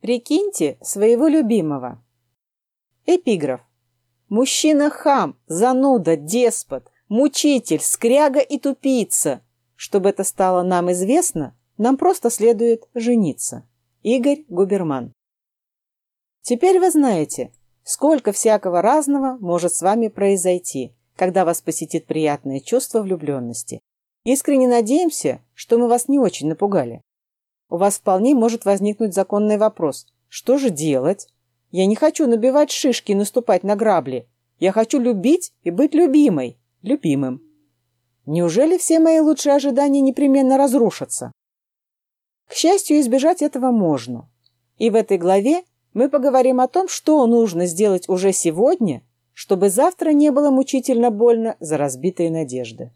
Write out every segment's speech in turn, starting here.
Прикиньте своего любимого. Эпиграф. Мужчина хам, зануда, деспот, мучитель, скряга и тупица. Чтобы это стало нам известно, нам просто следует жениться. Игорь Губерман. Теперь вы знаете, сколько всякого разного может с вами произойти, когда вас посетит приятное чувство влюбленности. Искренне надеемся, что мы вас не очень напугали. У вас вполне может возникнуть законный вопрос. Что же делать? Я не хочу набивать шишки и наступать на грабли. Я хочу любить и быть любимой, любимым. Неужели все мои лучшие ожидания непременно разрушатся? К счастью, избежать этого можно. И в этой главе мы поговорим о том, что нужно сделать уже сегодня, чтобы завтра не было мучительно больно за разбитые надежды.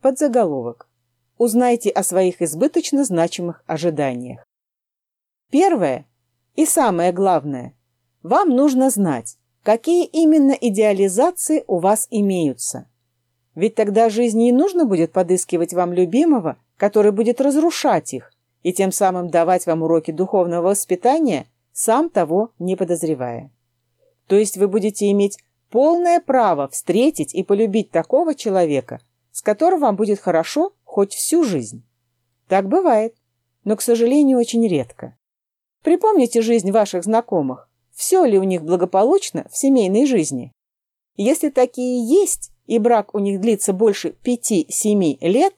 Подзаголовок. Узнайте о своих избыточно значимых ожиданиях. Первое и самое главное. Вам нужно знать, какие именно идеализации у вас имеются. Ведь тогда жизни не нужно будет подыскивать вам любимого, который будет разрушать их и тем самым давать вам уроки духовного воспитания, сам того не подозревая. То есть вы будете иметь полное право встретить и полюбить такого человека, с которым вам будет хорошо хоть всю жизнь. Так бывает, но, к сожалению, очень редко. Припомните жизнь ваших знакомых. Все ли у них благополучно в семейной жизни? Если такие есть, и брак у них длится больше 5-7 лет,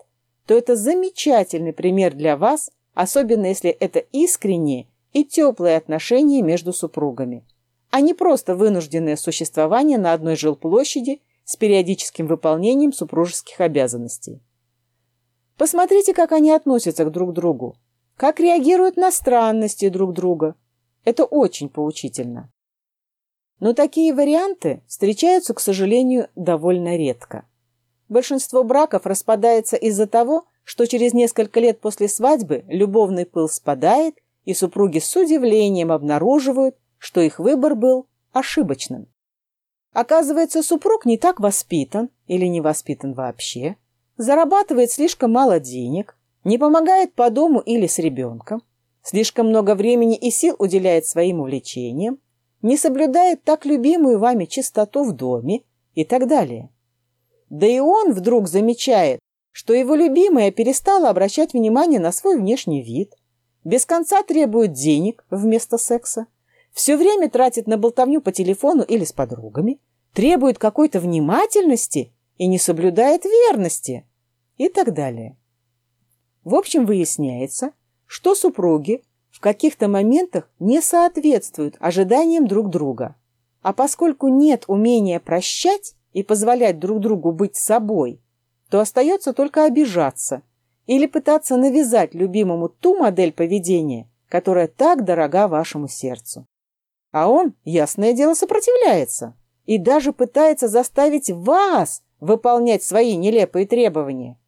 то это замечательный пример для вас, особенно если это искренние и теплые отношения между супругами, а не просто вынужденное существование на одной жилплощади с периодическим выполнением супружеских обязанностей. Посмотрите, как они относятся к друг другу, как реагируют на странности друг друга. Это очень поучительно. Но такие варианты встречаются, к сожалению, довольно редко. Большинство браков распадается из-за того, что через несколько лет после свадьбы любовный пыл спадает, и супруги с удивлением обнаруживают, что их выбор был ошибочным. Оказывается, супруг не так воспитан или не воспитан вообще, зарабатывает слишком мало денег, не помогает по дому или с ребенком, слишком много времени и сил уделяет своим увлечениям, не соблюдает так любимую вами чистоту в доме и так далее. Да и он вдруг замечает, что его любимая перестала обращать внимание на свой внешний вид, без конца требует денег вместо секса, все время тратит на болтовню по телефону или с подругами, требует какой-то внимательности и не соблюдает верности и так далее. В общем, выясняется, что супруги в каких-то моментах не соответствуют ожиданиям друг друга. А поскольку нет умения прощать и позволять друг другу быть собой, то остается только обижаться или пытаться навязать любимому ту модель поведения, которая так дорога вашему сердцу. А он, ясное дело, сопротивляется и даже пытается заставить вас выполнять свои нелепые требования.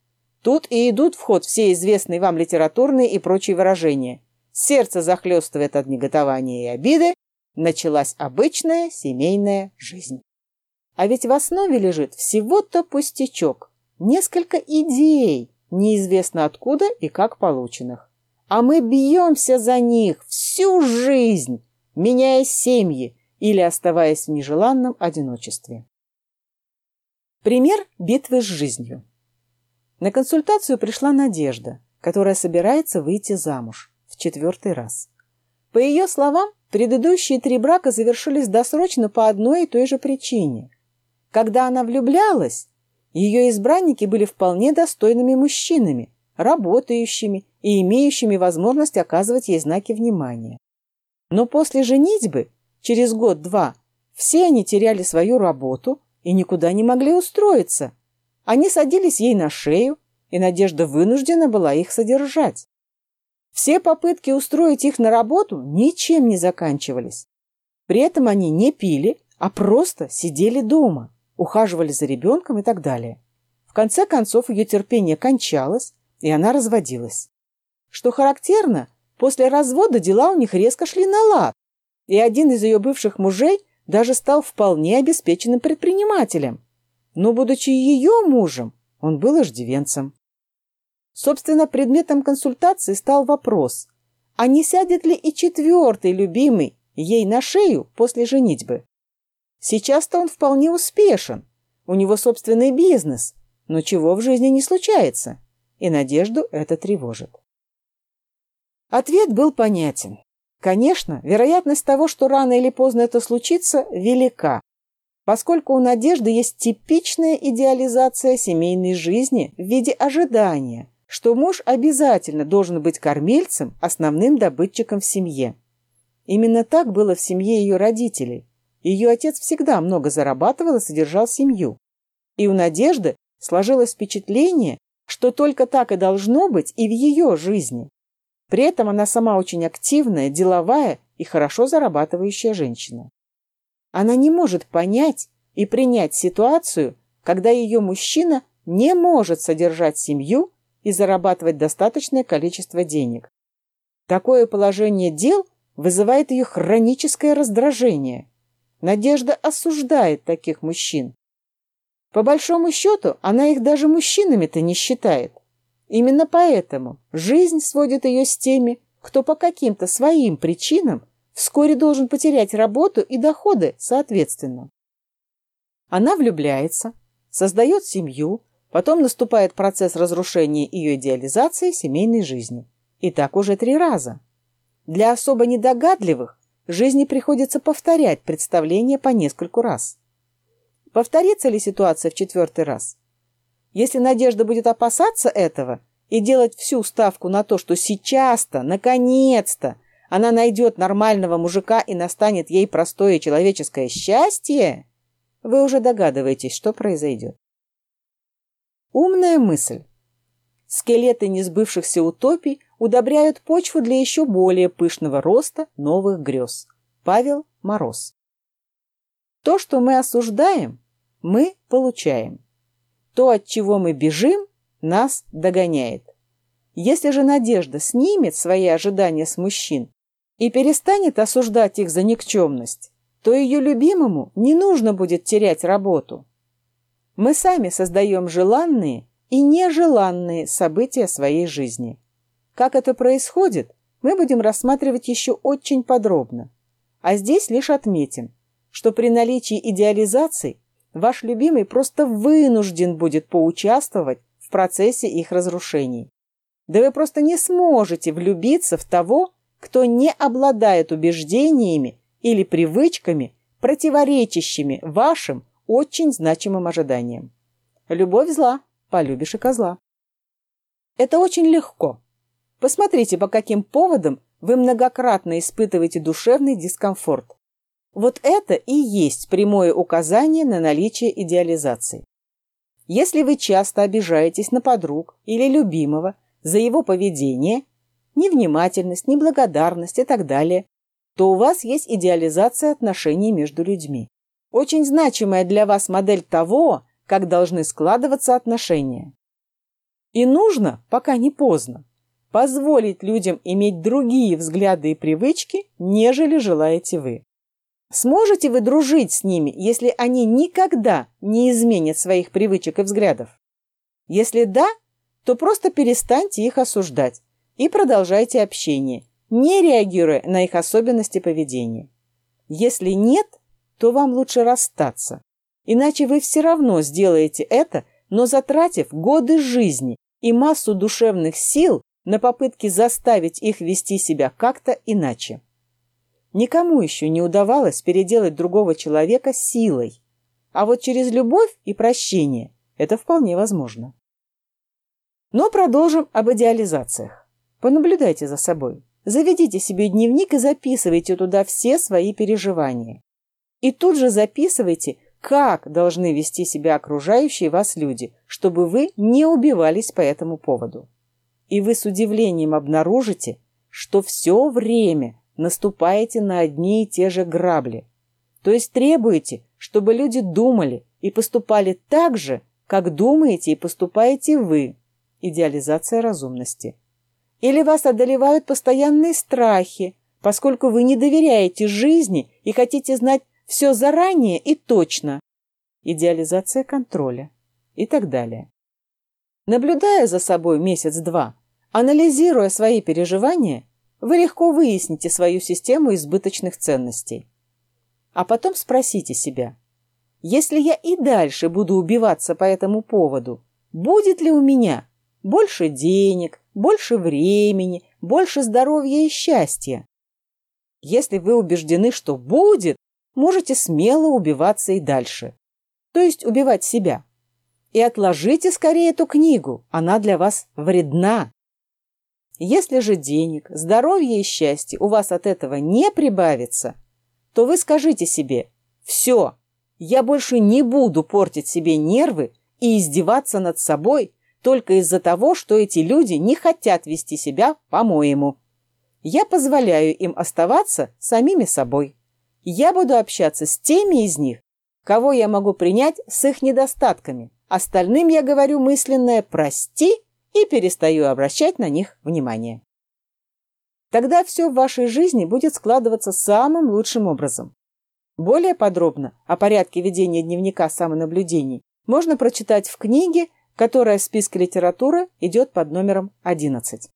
Тут и идут в ход все известные вам литературные и прочие выражения. Сердце захлестывает от неготования и обиды, началась обычная семейная жизнь. А ведь в основе лежит всего-то пустячок, несколько идей, неизвестно откуда и как полученных. А мы бьемся за них всю жизнь, меняя семьи или оставаясь в нежеланном одиночестве. Пример битвы с жизнью. На консультацию пришла Надежда, которая собирается выйти замуж в четвертый раз. По ее словам, предыдущие три брака завершились досрочно по одной и той же причине. Когда она влюблялась, ее избранники были вполне достойными мужчинами, работающими и имеющими возможность оказывать ей знаки внимания. Но после женитьбы, через год-два, все они теряли свою работу и никуда не могли устроиться. Они садились ей на шею, и Надежда вынуждена была их содержать. Все попытки устроить их на работу ничем не заканчивались. При этом они не пили, а просто сидели дома, ухаживали за ребенком и так далее. В конце концов ее терпение кончалось, и она разводилась. Что характерно, после развода дела у них резко шли на лад, и один из ее бывших мужей даже стал вполне обеспеченным предпринимателем. Но, будучи ее мужем, он был иждивенцем. Собственно, предметом консультации стал вопрос, А не сядет ли и четвертый любимый ей на шею после женитьбы? Сейчас-то он вполне успешен, у него собственный бизнес, но чего в жизни не случается, и Надежду это тревожит. Ответ был понятен. Конечно, вероятность того, что рано или поздно это случится, велика, поскольку у Надежды есть типичная идеализация семейной жизни в виде ожидания, что муж обязательно должен быть кормильцем, основным добытчиком в семье. Именно так было в семье ее родителей. Ее отец всегда много зарабатывал и содержал семью. И у Надежды сложилось впечатление, что только так и должно быть и в ее жизни. При этом она сама очень активная, деловая и хорошо зарабатывающая женщина. Она не может понять и принять ситуацию, когда ее мужчина не может содержать семью и зарабатывать достаточное количество денег. Такое положение дел вызывает ее хроническое раздражение. Надежда осуждает таких мужчин. По большому счету, она их даже мужчинами-то не считает. Именно поэтому жизнь сводит ее с теми, кто по каким-то своим причинам вскоре должен потерять работу и доходы соответственно. Она влюбляется, создает семью, потом наступает процесс разрушения ее идеализации семейной жизни. И так уже три раза. Для особо недогадливых жизни приходится повторять представление по нескольку раз. Повторится ли ситуация в четвертый раз? Если Надежда будет опасаться этого и делать всю ставку на то, что сейчас-то, наконец-то, она найдет нормального мужика и настанет ей простое человеческое счастье, вы уже догадываетесь, что произойдет. Умная мысль. Скелеты несбывшихся утопий удобряют почву для еще более пышного роста новых грез. Павел Мороз. То, что мы осуждаем, мы получаем. То, от чего мы бежим, нас догоняет. Если же надежда снимет свои ожидания с мужчин и перестанет осуждать их за никчемность, то ее любимому не нужно будет терять работу. Мы сами создаем желанные и нежеланные события своей жизни. Как это происходит, мы будем рассматривать еще очень подробно. А здесь лишь отметим, что при наличии идеализаций ваш любимый просто вынужден будет поучаствовать в процессе их разрушений. Да вы просто не сможете влюбиться в того, кто не обладает убеждениями или привычками, противоречащими вашим очень значимым ожиданиям. Любовь зла, полюбишь и козла. Это очень легко. Посмотрите, по каким поводам вы многократно испытываете душевный дискомфорт. Вот это и есть прямое указание на наличие идеализации. Если вы часто обижаетесь на подруг или любимого за его поведение, невнимательность, неблагодарность и так далее, то у вас есть идеализация отношений между людьми. Очень значимая для вас модель того, как должны складываться отношения. И нужно, пока не поздно, позволить людям иметь другие взгляды и привычки, нежели желаете вы. Сможете вы дружить с ними, если они никогда не изменят своих привычек и взглядов? Если да, то просто перестаньте их осуждать и продолжайте общение, не реагируя на их особенности поведения. Если нет, то вам лучше расстаться, иначе вы все равно сделаете это, но затратив годы жизни и массу душевных сил на попытки заставить их вести себя как-то иначе. Никому еще не удавалось переделать другого человека силой. А вот через любовь и прощение это вполне возможно. Но продолжим об идеализациях. Понаблюдайте за собой. Заведите себе дневник и записывайте туда все свои переживания. И тут же записывайте, как должны вести себя окружающие вас люди, чтобы вы не убивались по этому поводу. И вы с удивлением обнаружите, что все время наступаете на одни и те же грабли. То есть требуете, чтобы люди думали и поступали так же, как думаете и поступаете вы. Идеализация разумности. Или вас одолевают постоянные страхи, поскольку вы не доверяете жизни и хотите знать все заранее и точно. Идеализация контроля и так далее. Наблюдая за собой месяц-два, анализируя свои переживания, вы легко выясните свою систему избыточных ценностей. А потом спросите себя, если я и дальше буду убиваться по этому поводу, будет ли у меня больше денег, больше времени, больше здоровья и счастья? Если вы убеждены, что будет, можете смело убиваться и дальше. То есть убивать себя. И отложите скорее эту книгу, она для вас вредна. Если же денег, здоровья и счастья у вас от этого не прибавится, то вы скажите себе «Все, я больше не буду портить себе нервы и издеваться над собой только из-за того, что эти люди не хотят вести себя по-моему. Я позволяю им оставаться самими собой. Я буду общаться с теми из них, кого я могу принять с их недостатками. Остальным я говорю мысленное «прости» и перестаю обращать на них внимание. Тогда все в вашей жизни будет складываться самым лучшим образом. Более подробно о порядке ведения дневника самонаблюдений можно прочитать в книге, которая в списке литературы идет под номером 11.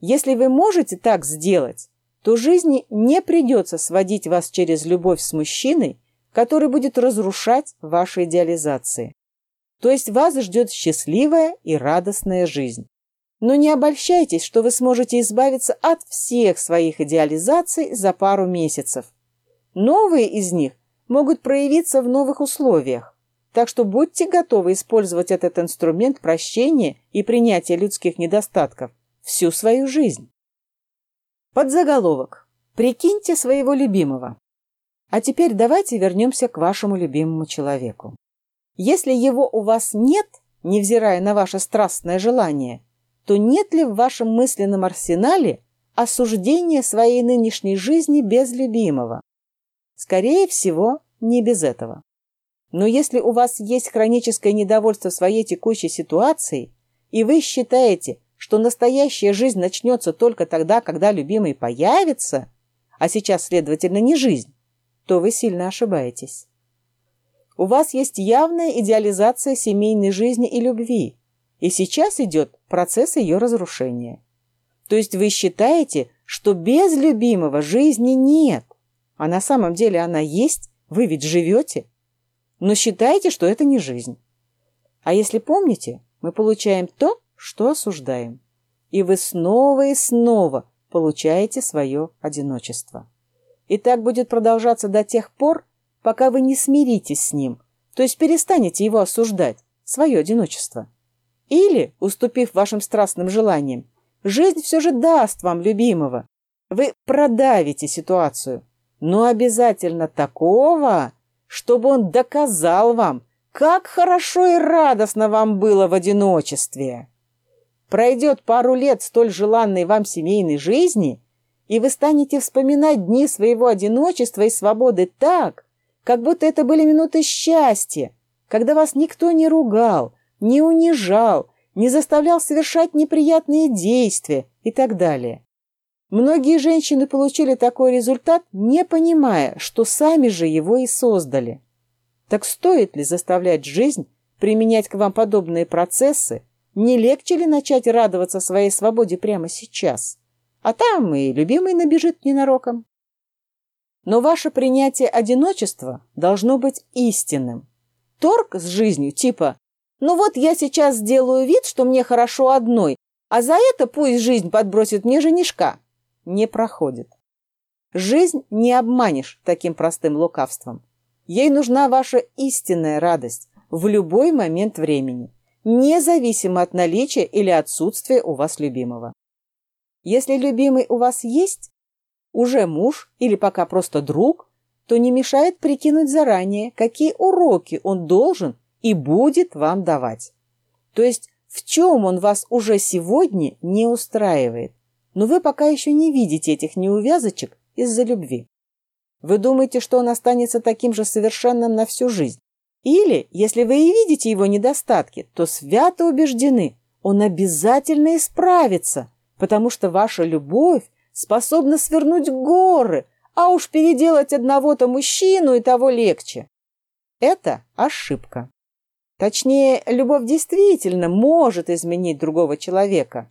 Если вы можете так сделать, то жизни не придется сводить вас через любовь с мужчиной, который будет разрушать ваши идеализации. То есть вас ждет счастливая и радостная жизнь. Но не обольщайтесь, что вы сможете избавиться от всех своих идеализаций за пару месяцев. Новые из них могут проявиться в новых условиях. Так что будьте готовы использовать этот инструмент прощения и принятия людских недостатков всю свою жизнь. Подзаголовок. Прикиньте своего любимого. А теперь давайте вернемся к вашему любимому человеку. Если его у вас нет, невзирая на ваше страстное желание, то нет ли в вашем мысленном арсенале осуждения своей нынешней жизни без любимого? Скорее всего, не без этого. Но если у вас есть хроническое недовольство своей текущей ситуацией, и вы считаете, что настоящая жизнь начнется только тогда, когда любимый появится, а сейчас, следовательно, не жизнь, то вы сильно ошибаетесь. У вас есть явная идеализация семейной жизни и любви, и сейчас идет процесс ее разрушения. То есть вы считаете, что без любимого жизни нет, а на самом деле она есть, вы ведь живете, но считаете, что это не жизнь. А если помните, мы получаем то, что осуждаем. И вы снова и снова получаете свое одиночество. И так будет продолжаться до тех пор, пока вы не смиритесь с ним, то есть перестанете его осуждать, свое одиночество. Или, уступив вашим страстным желаниям, жизнь все же даст вам любимого. Вы продавите ситуацию, но обязательно такого, чтобы он доказал вам, как хорошо и радостно вам было в одиночестве. Пройдет пару лет столь желанной вам семейной жизни, и вы станете вспоминать дни своего одиночества и свободы так, как будто это были минуты счастья, когда вас никто не ругал, не унижал, не заставлял совершать неприятные действия и так далее. Многие женщины получили такой результат, не понимая, что сами же его и создали. Так стоит ли заставлять жизнь применять к вам подобные процессы, не легче ли начать радоваться своей свободе прямо сейчас? А там и любимый набежит ненароком. Но ваше принятие одиночества должно быть истинным. Торг с жизнью типа «Ну вот я сейчас сделаю вид, что мне хорошо одной, а за это пусть жизнь подбросит мне женишка» не проходит. Жизнь не обманешь таким простым лукавством. Ей нужна ваша истинная радость в любой момент времени независимо от наличия или отсутствия у вас любимого. Если любимый у вас есть, уже муж или пока просто друг, то не мешает прикинуть заранее, какие уроки он должен и будет вам давать. То есть в чем он вас уже сегодня не устраивает, но вы пока еще не видите этих неувязочек из-за любви. Вы думаете, что он останется таким же совершенным на всю жизнь, или, если вы и видите его недостатки, то свято убеждены, он обязательно исправится, потому что ваша любовь способна свернуть горы, а уж переделать одного-то мужчину и того легче. Это ошибка. Точнее, любовь действительно может изменить другого человека,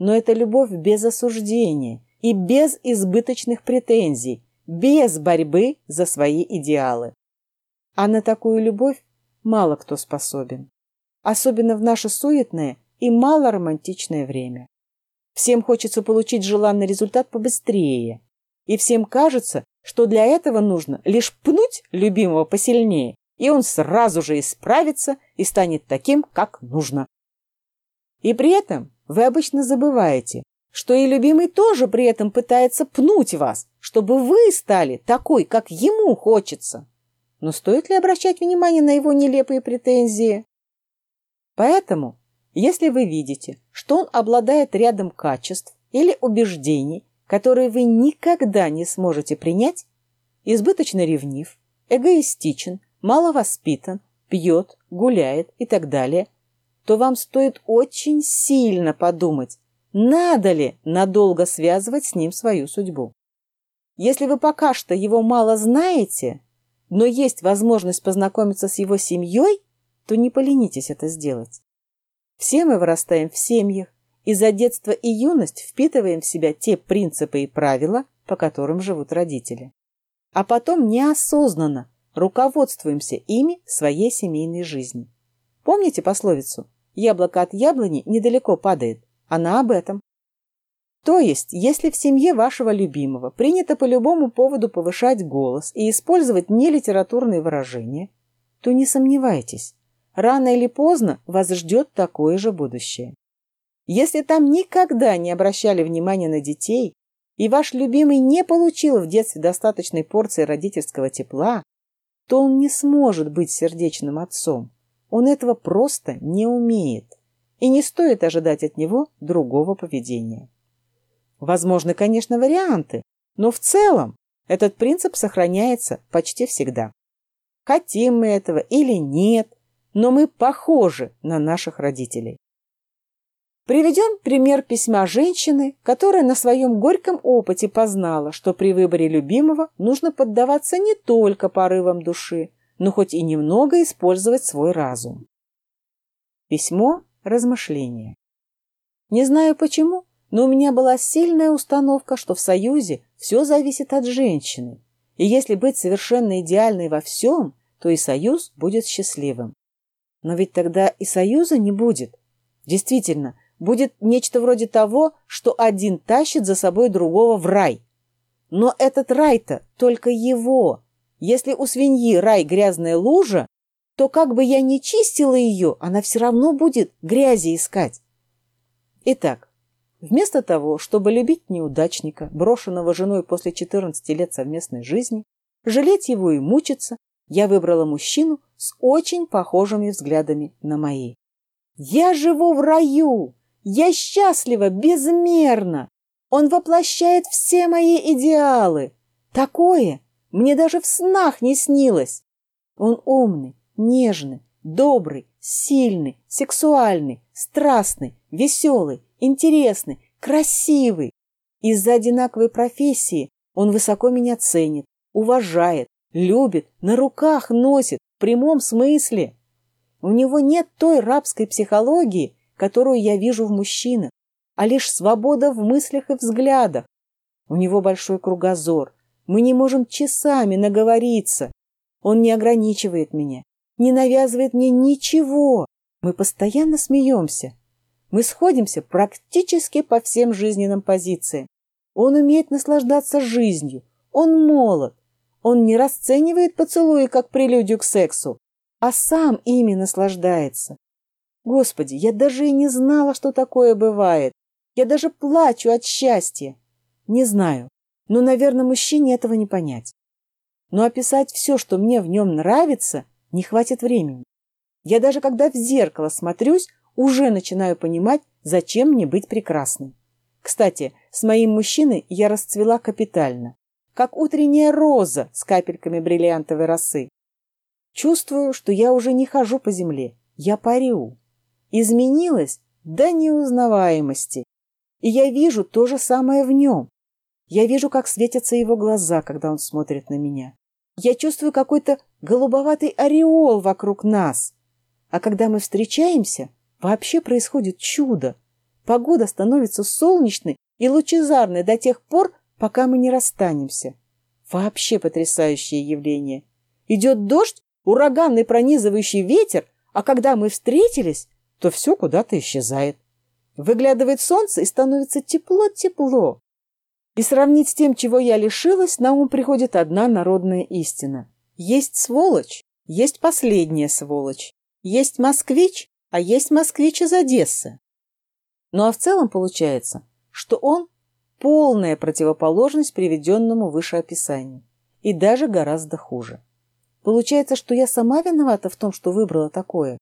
но это любовь без осуждения, и без избыточных претензий, без борьбы за свои идеалы. А на такую любовь мало кто способен. Особенно в наше суетное и мало романтичное время. Всем хочется получить желанный результат побыстрее. И всем кажется, что для этого нужно лишь пнуть любимого посильнее, и он сразу же исправится и станет таким, как нужно. И при этом вы обычно забываете, что и любимый тоже при этом пытается пнуть вас, чтобы вы стали такой, как ему хочется. Но стоит ли обращать внимание на его нелепые претензии? Поэтому, если вы видите, что он обладает рядом качеств или убеждений, которые вы никогда не сможете принять, избыточно ревнив, эгоистичен, маловоспитан, пьет, гуляет и так далее, то вам стоит очень сильно подумать, надо ли надолго связывать с ним свою судьбу. Если вы пока что его мало знаете, но есть возможность познакомиться с его семьей, то не поленитесь это сделать. Все мы вырастаем в семьях, и за детство и юность впитываем в себя те принципы и правила, по которым живут родители. А потом неосознанно руководствуемся ими в своей семейной жизни. Помните пословицу «Яблоко от яблони недалеко падает»? Она об этом. То есть, если в семье вашего любимого принято по любому поводу повышать голос и использовать нелитературные выражения, то не сомневайтесь, рано или поздно вас ждет такое же будущее. Если там никогда не обращали внимания на детей, и ваш любимый не получил в детстве достаточной порции родительского тепла, то он не сможет быть сердечным отцом. Он этого просто не умеет. И не стоит ожидать от него другого поведения. Возможны, конечно, варианты, но в целом этот принцип сохраняется почти всегда. Хотим мы этого или нет, но мы похожи на наших родителей. Приведем пример письма женщины, которая на своем горьком опыте познала, что при выборе любимого нужно поддаваться не только порывам души, но хоть и немного использовать свой разум. Письмо – размышление. Не знаю почему, но у меня была сильная установка, что в союзе все зависит от женщины. И если быть совершенно идеальной во всем, то и союз будет счастливым. Но ведь тогда и союза не будет. Действительно, будет нечто вроде того, что один тащит за собой другого в рай. Но этот рай-то только его. Если у свиньи рай грязная лужа, то как бы я ни чистила ее, она все равно будет грязи искать. Итак, вместо того, чтобы любить неудачника, брошенного женой после 14 лет совместной жизни, жалеть его и мучиться, я выбрала мужчину с очень похожими взглядами на мои. Я живу в раю! Я счастлива безмерно. Он воплощает все мои идеалы. Такое мне даже в снах не снилось. Он умный, нежный, добрый, сильный, сексуальный, страстный, веселый, интересный, красивый. Из-за одинаковой профессии он высоко меня ценит, уважает, любит, на руках носит, в прямом смысле. У него нет той рабской психологии, которую я вижу в мужчинах, а лишь свобода в мыслях и взглядах. У него большой кругозор. Мы не можем часами наговориться. Он не ограничивает меня, не навязывает мне ничего. Мы постоянно смеемся. Мы сходимся практически по всем жизненным позициям. Он умеет наслаждаться жизнью. Он молод. Он не расценивает поцелуи как прелюдию к сексу, а сам ими наслаждается. Господи, я даже и не знала, что такое бывает. Я даже плачу от счастья. Не знаю, но, наверное, мужчине этого не понять. Но описать все, что мне в нем нравится, не хватит времени. Я даже когда в зеркало смотрюсь, уже начинаю понимать, зачем мне быть прекрасной. Кстати, с моим мужчиной я расцвела капитально, как утренняя роза с капельками бриллиантовой росы. Чувствую, что я уже не хожу по земле, я парю изменилась до неузнаваемости. И я вижу то же самое в нем. Я вижу, как светятся его глаза, когда он смотрит на меня. Я чувствую какой-то голубоватый ореол вокруг нас. А когда мы встречаемся, вообще происходит чудо. Погода становится солнечной и лучезарный до тех пор, пока мы не расстанемся. Вообще потрясающее явление. Идет дождь, ураганный пронизывающий ветер, а когда мы встретились, то все куда-то исчезает. Выглядывает солнце и становится тепло-тепло. И сравнить с тем, чего я лишилась, на ум приходит одна народная истина. Есть сволочь, есть последняя сволочь. Есть москвич, а есть москвич из Одессы. Ну а в целом получается, что он полная противоположность приведенному выше описанию. И даже гораздо хуже. Получается, что я сама виновата в том, что выбрала такое.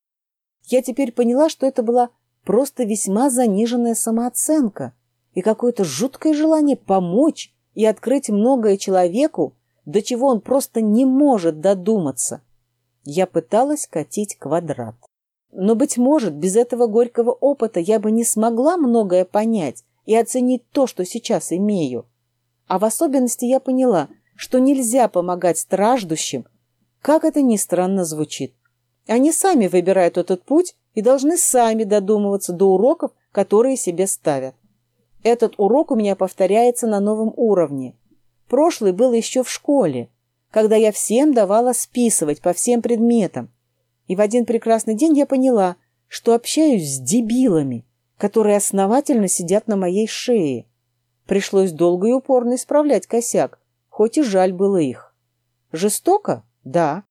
Я теперь поняла, что это была просто весьма заниженная самооценка и какое-то жуткое желание помочь и открыть многое человеку, до чего он просто не может додуматься. Я пыталась катить квадрат. Но, быть может, без этого горького опыта я бы не смогла многое понять и оценить то, что сейчас имею. А в особенности я поняла, что нельзя помогать страждущим, как это ни странно звучит. Они сами выбирают этот путь и должны сами додумываться до уроков, которые себе ставят. Этот урок у меня повторяется на новом уровне. Прошлый был еще в школе, когда я всем давала списывать по всем предметам. И в один прекрасный день я поняла, что общаюсь с дебилами, которые основательно сидят на моей шее. Пришлось долго и упорно исправлять косяк, хоть и жаль было их. Жестоко? Да.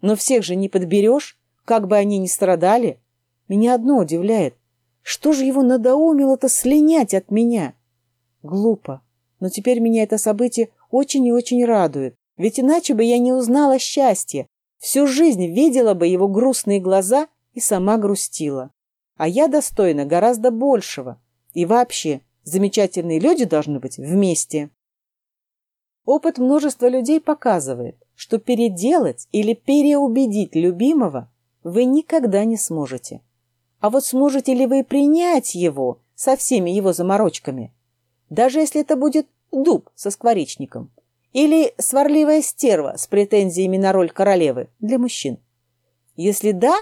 Но всех же не подберешь, как бы они ни страдали. Меня одно удивляет. Что же его надоумило-то слинять от меня? Глупо. Но теперь меня это событие очень и очень радует. Ведь иначе бы я не узнала счастья. Всю жизнь видела бы его грустные глаза и сама грустила. А я достойна гораздо большего. И вообще, замечательные люди должны быть вместе. Опыт множества людей показывает, что переделать или переубедить любимого вы никогда не сможете. А вот сможете ли вы принять его со всеми его заморочками? Даже если это будет дуб со скворечником. Или сварливая стерва с претензиями на роль королевы для мужчин. Если да,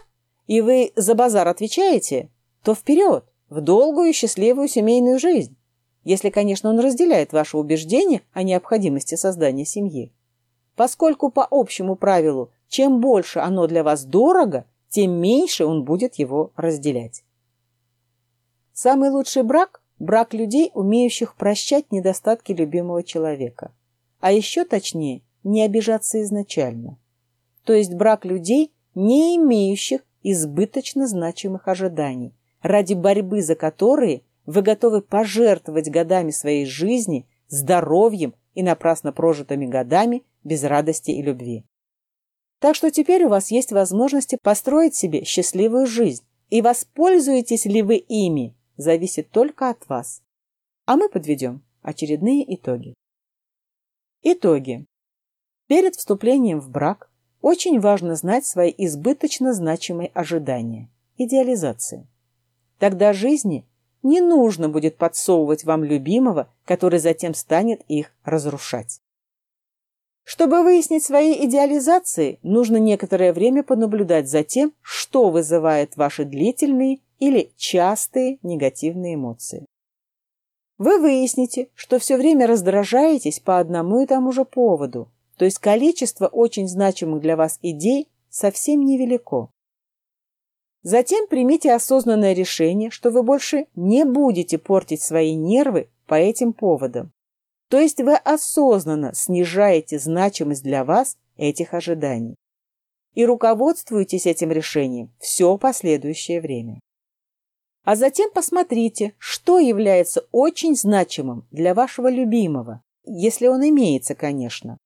и вы за базар отвечаете, то вперед, в долгую и счастливую семейную жизнь. Если, конечно, он разделяет ваше убеждение о необходимости создания семьи. Поскольку по общему правилу, чем больше оно для вас дорого, тем меньше он будет его разделять. Самый лучший брак Брак людей, умеющих прощать недостатки любимого человека. А еще точнее, не обижаться изначально. То есть брак людей, не имеющих избыточно значимых ожиданий, ради борьбы за которые вы готовы пожертвовать годами своей жизни, здоровьем и напрасно прожитыми годами без радости и любви. Так что теперь у вас есть возможности построить себе счастливую жизнь, и воспользуетесь ли вы ими, зависит только от вас. А мы подведем очередные итоги. Итоги. Перед вступлением в брак очень важно знать свои избыточно значимые ожидания, идеализации. Тогда жизни не нужно будет подсовывать вам любимого, который затем станет их разрушать. Чтобы выяснить свои идеализации, нужно некоторое время понаблюдать за тем, что вызывает ваши длительные или частые негативные эмоции. Вы выясните, что все время раздражаетесь по одному и тому же поводу, то есть количество очень значимых для вас идей совсем невелико. Затем примите осознанное решение, что вы больше не будете портить свои нервы по этим поводам. То есть вы осознанно снижаете значимость для вас этих ожиданий. И руководствуетесь этим решением все последующее время. А затем посмотрите, что является очень значимым для вашего любимого, если он имеется, конечно.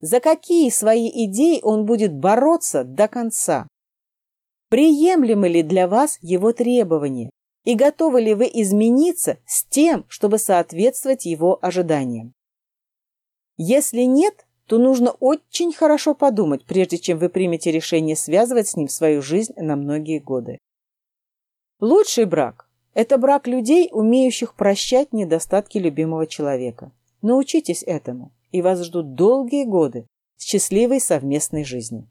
За какие свои идеи он будет бороться до конца? Приемлемы ли для вас его требования? И готовы ли вы измениться с тем, чтобы соответствовать его ожиданиям? Если нет, то нужно очень хорошо подумать, прежде чем вы примете решение связывать с ним свою жизнь на многие годы. Лучший брак – это брак людей, умеющих прощать недостатки любимого человека. Научитесь этому, и вас ждут долгие годы счастливой совместной жизни.